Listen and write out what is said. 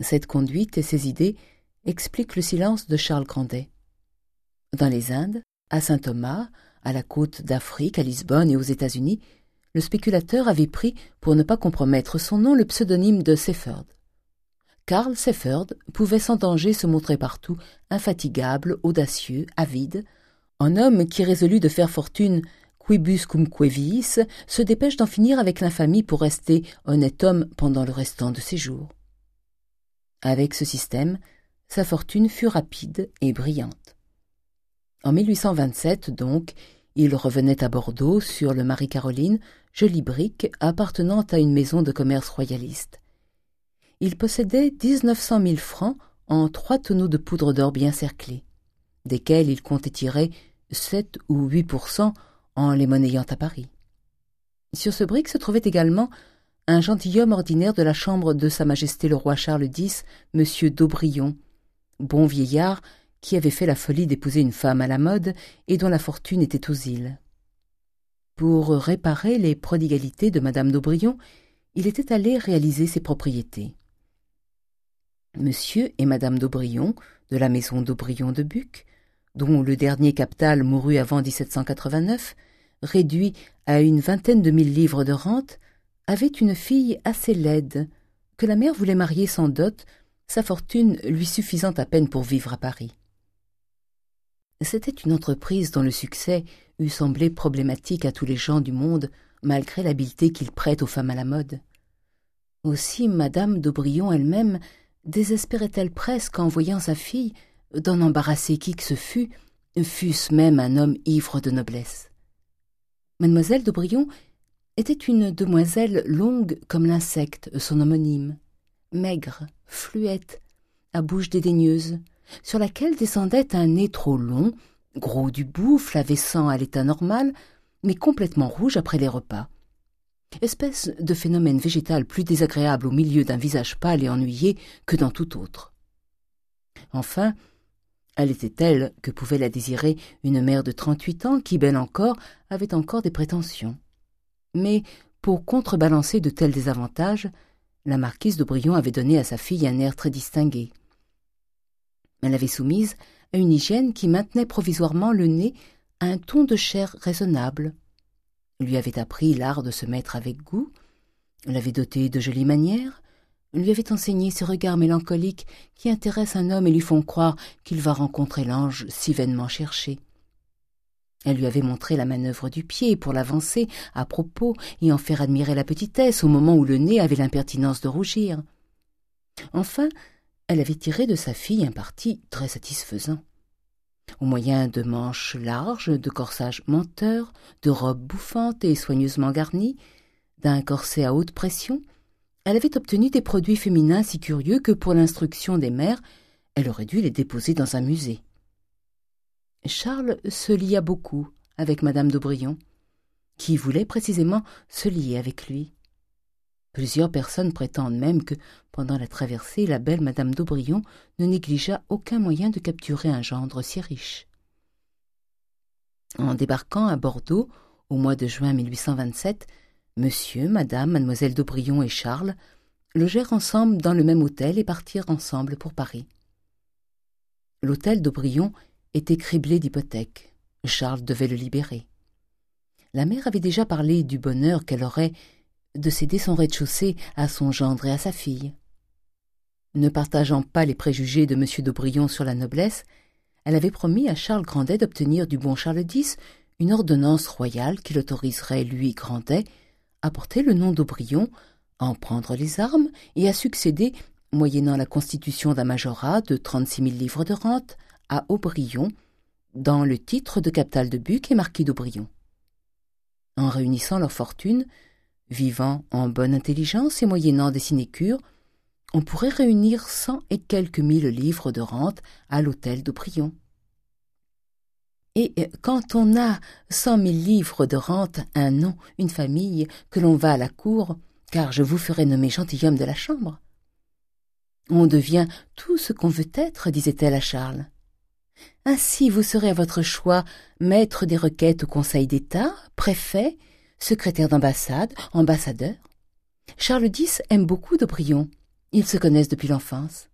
Cette conduite et ces idées expliquent le silence de Charles Grandet. Dans les Indes, à Saint-Thomas, à la côte d'Afrique, à Lisbonne et aux États-Unis, le spéculateur avait pris, pour ne pas compromettre son nom, le pseudonyme de Sefford. Karl Sefford pouvait sans danger se montrer partout, infatigable, audacieux, avide, un homme qui résolut de faire fortune quibus cum quevis se dépêche d'en finir avec l'infamie pour rester honnête homme pendant le restant de ses jours. Avec ce système, sa fortune fut rapide et brillante. En 1827, donc, il revenait à Bordeaux, sur le Marie-Caroline, jolie brique appartenant à une maison de commerce royaliste. Il possédait dix-neuf cent mille francs en trois tonneaux de poudre d'or bien cerclés, desquels il comptait tirer sept ou huit pour cent en les monnayant à Paris. Sur ce brick se trouvait également un gentilhomme ordinaire de la chambre de Sa Majesté le roi Charles X, M. d'Aubrion, bon vieillard qui avait fait la folie d'épouser une femme à la mode et dont la fortune était aux îles. Pour réparer les prodigalités de Madame d'Aubrion, il était allé réaliser ses propriétés. Monsieur et Madame d'Aubrion, de la maison d'Aubrion de Buc, dont le dernier capital mourut avant 1789, réduit à une vingtaine de mille livres de rente, avait une fille assez laide, que la mère voulait marier sans dot, sa fortune lui suffisant à peine pour vivre à Paris. C'était une entreprise dont le succès eût semblé problématique à tous les gens du monde, malgré l'habileté qu'il prête aux femmes à la mode. Aussi Madame d'Aubrion elle-même désespérait-elle presque en voyant sa fille, d'en embarrasser qui que ce fût, fût-ce même un homme ivre de noblesse. Mademoiselle d'Aubrion était une demoiselle longue comme l'insecte, son homonyme, maigre, fluette, à bouche dédaigneuse, sur laquelle descendait un nez trop long, gros du bout, flavescent à l'état normal, mais complètement rouge après les repas. Espèce de phénomène végétal plus désagréable au milieu d'un visage pâle et ennuyé que dans tout autre. Enfin, elle était telle que pouvait la désirer une mère de trente-huit ans qui, belle encore, avait encore des prétentions. Mais, pour contrebalancer de tels désavantages, la marquise d'Aubrion avait donné à sa fille un air très distingué. Elle l'avait soumise à une hygiène qui maintenait provisoirement le nez à un ton de chair raisonnable, lui avait appris l'art de se mettre avec goût, l'avait doté de jolies manières, lui avait enseigné ces regards mélancoliques qui intéressent un homme et lui font croire qu'il va rencontrer l'ange si vainement cherché. Elle lui avait montré la manœuvre du pied pour l'avancer à propos et en faire admirer la petitesse au moment où le nez avait l'impertinence de rougir. Enfin, elle avait tiré de sa fille un parti très satisfaisant. Au moyen de manches larges, de corsages menteurs, de robes bouffantes et soigneusement garnies, d'un corset à haute pression, elle avait obtenu des produits féminins si curieux que pour l'instruction des mères, elle aurait dû les déposer dans un musée. Charles se lia beaucoup avec Madame d'Aubrion, qui voulait précisément se lier avec lui. Plusieurs personnes prétendent même que, pendant la traversée, la belle Madame d'Aubrion ne négligea aucun moyen de capturer un gendre si riche. En débarquant à Bordeaux, au mois de juin 1827, Monsieur, Madame, Mademoiselle d'Aubrion et Charles logèrent ensemble dans le même hôtel et partirent ensemble pour Paris. L'hôtel d'Aubrion était criblé d'hypothèques. Charles devait le libérer. La mère avait déjà parlé du bonheur qu'elle aurait de céder son rez-de-chaussée à son gendre et à sa fille. Ne partageant pas les préjugés de M. d'Aubrion sur la noblesse, elle avait promis à Charles Grandet d'obtenir du bon Charles X une ordonnance royale qui l'autoriserait, lui, Grandet, à porter le nom d'Aubrion, à en prendre les armes et à succéder, moyennant la constitution d'un majorat de trente-six mille livres de rente, à Aubrion, dans le titre de capital de Buc et marquis d'Aubrion. En réunissant leurs fortunes, vivant en bonne intelligence et moyennant des sinécures, on pourrait réunir cent et quelques mille livres de rente à l'hôtel d'Aubrion. Et euh, quand on a cent mille livres de rente, un nom, une famille, que l'on va à la cour, car je vous ferai nommer gentilhomme de la chambre. On devient tout ce qu'on veut être, disait-elle à Charles. Ainsi vous serez à votre choix maître des requêtes au Conseil d'État, préfet, secrétaire d'ambassade, ambassadeur. Charles X aime beaucoup d'Aubrion. Ils se connaissent depuis l'enfance.